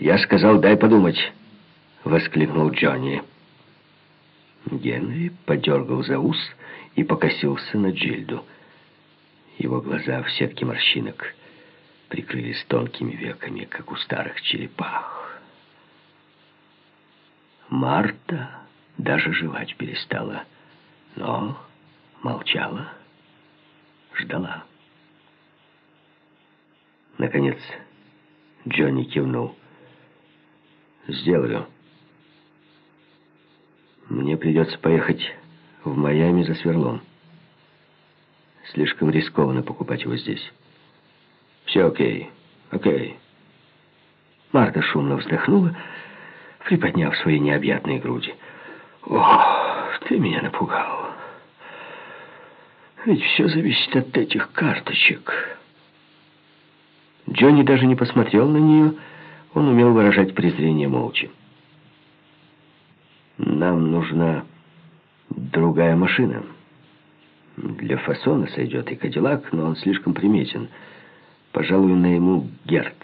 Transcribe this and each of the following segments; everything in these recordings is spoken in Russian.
«Я сказал, дай подумать», — воскликнул Джонни. Генри подергал за ус и покосился на Джильду. Его глаза в сетке морщинок прикрылись тонкими веками, как у старых черепах. Марта даже жевать перестала, но молчала, ждала. Наконец, Джонни кивнул. «Сделаю. Мне придется поехать в Майами за сверлом. Слишком рискованно покупать его здесь. Все окей, окей». Марта шумно вздохнула, приподняв свои необъятные груди. «О, ты меня напугал. Ведь все зависит от этих карточек». Джонни даже не посмотрел на нее, он умел выражать презрение молча. «Нам нужна другая машина. Для фасона сойдет и Кадиллак, но он слишком приметен. Пожалуй, на ему Герц».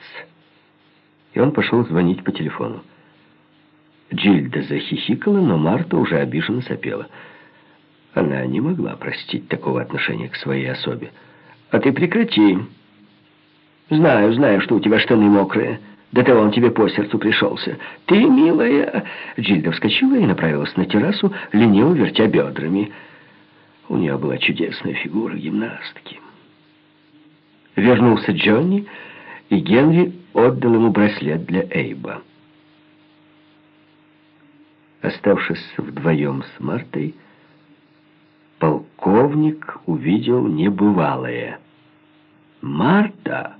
И он пошел звонить по телефону. Джильда захихикала, но Марта уже обиженно сопела. Она не могла простить такого отношения к своей особе. «А ты прекрати!» Знаю, знаю, что у тебя штаны мокрые. До того он тебе по сердцу пришелся. Ты, милая...» Джильда вскочила и направилась на террасу, лениво вертя бедрами. У нее была чудесная фигура гимнастки. Вернулся Джонни, и Генри отдал ему браслет для Эйба. Оставшись вдвоем с Мартой, полковник увидел небывалое. Марта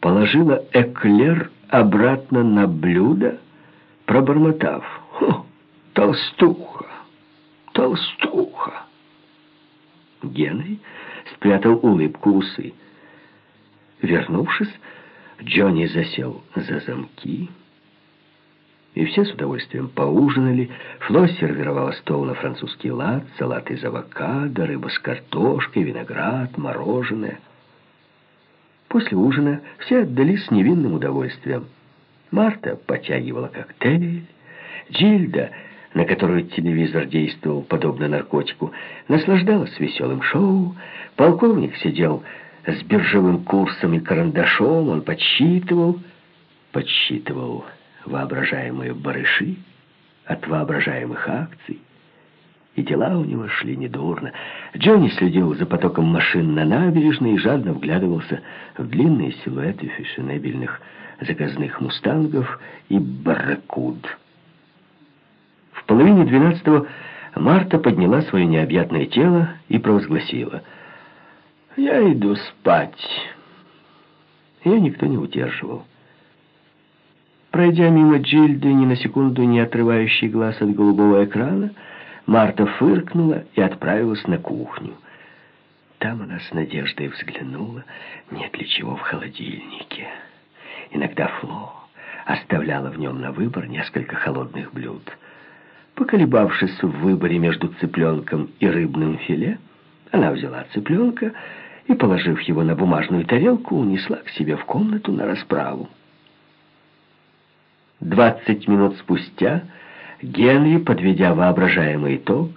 положила эклер обратно на блюдо, пробормотав. «Хо, толстуха, толстуха!» Генри спрятал улыбку усы. Вернувшись, Джонни засел за замки, и все с удовольствием поужинали. Фло сервировала стол на французский лад, салат из авокадо, рыба с картошкой, виноград, мороженое — После ужина все отдались невинным удовольствием. Марта потягивала коктейль. Джильда, на которую телевизор действовал подобно наркотику, наслаждалась веселым шоу. Полковник сидел с биржевым курсом и карандашом. Он подсчитывал, подсчитывал воображаемые барыши от воображаемых акций и дела у него шли недурно. Джонни следил за потоком машин на набережной и жадно вглядывался в длинные силуэты фешенебельных заказных мустангов и барракуд. В половине двенадцатого Марта подняла свое необъятное тело и провозгласила «Я иду спать». Ее никто не удерживал. Пройдя мимо Джильды, ни на секунду не отрывающий глаз от голубого экрана, Марта фыркнула и отправилась на кухню. Там она с надеждой взглянула, нет ли чего в холодильнике. Иногда Фло оставляла в нем на выбор несколько холодных блюд. Поколебавшись в выборе между цыпленком и рыбным филе, она взяла цыпленка и, положив его на бумажную тарелку, унесла к себе в комнату на расправу. Двадцать минут спустя Генри, подведя воображаемый итог,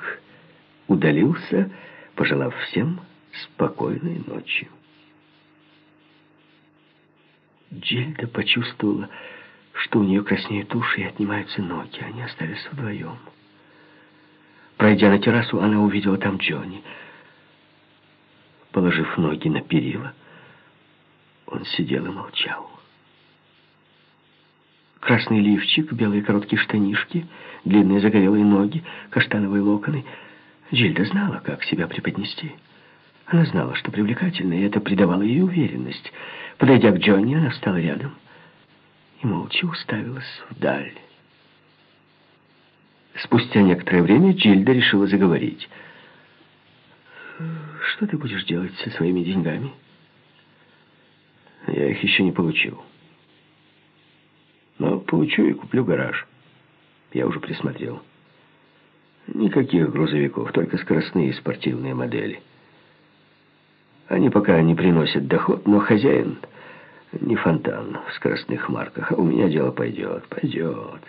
удалился, пожелав всем спокойной ночи. Джильда почувствовала, что у нее краснеют уши и отнимаются ноги. Они остались вдвоем. Пройдя на террасу, она увидела там Джонни. Положив ноги на перила, он сидел и молчал. Красный лифчик, белые короткие штанишки, длинные загорелые ноги, каштановые локоны. Джильда знала, как себя преподнести. Она знала, что привлекательно, и это придавало ей уверенность. Подойдя к Джонни, она встала рядом и молча уставилась вдаль. Спустя некоторое время Джильда решила заговорить. «Что ты будешь делать со своими деньгами?» «Я их еще не получил». Получу и куплю гараж. Я уже присмотрел. Никаких грузовиков, только скоростные спортивные модели. Они пока не приносят доход, но хозяин Не фонтан в скоростных марках, а у меня дело пойдет, пойдет.